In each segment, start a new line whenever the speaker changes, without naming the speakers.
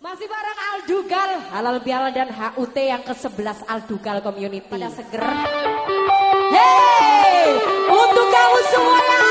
Masih bareng Aldugal, Halal Bihalal dan HUT yang ke-11 Aldugal Community. Pada seger. Hey, untuk kamu semuanya.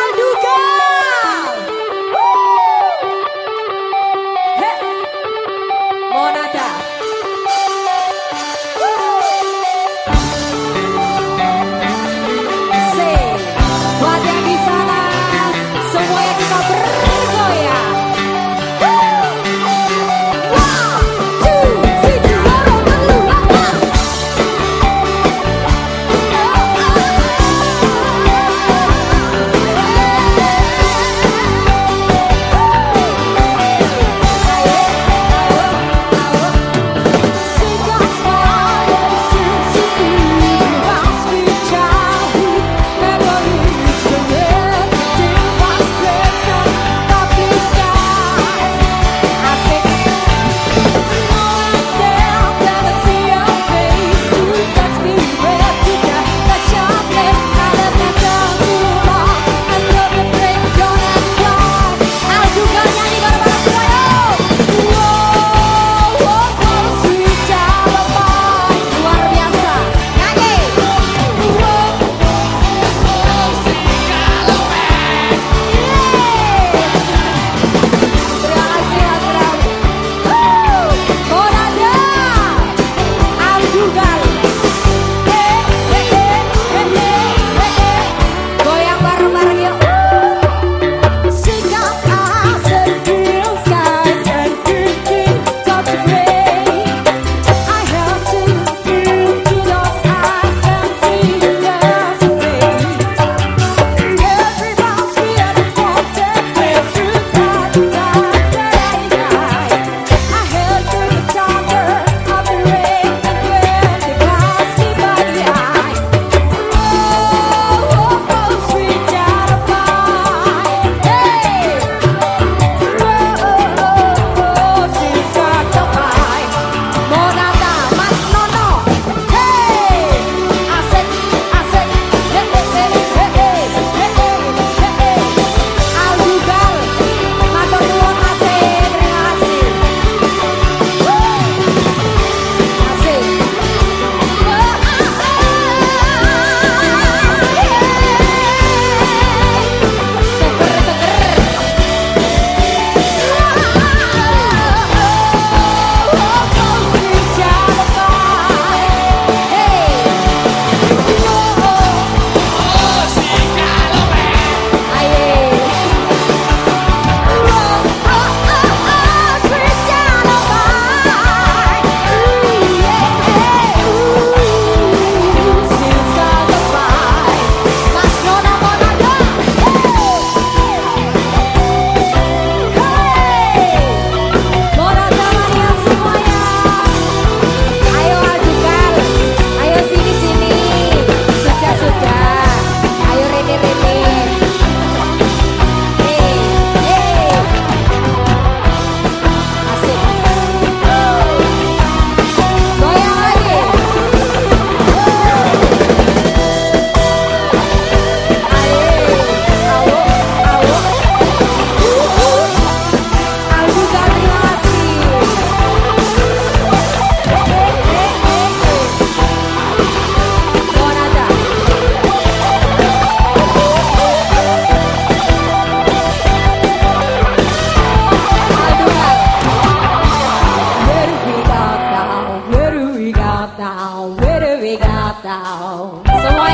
So I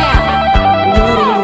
am.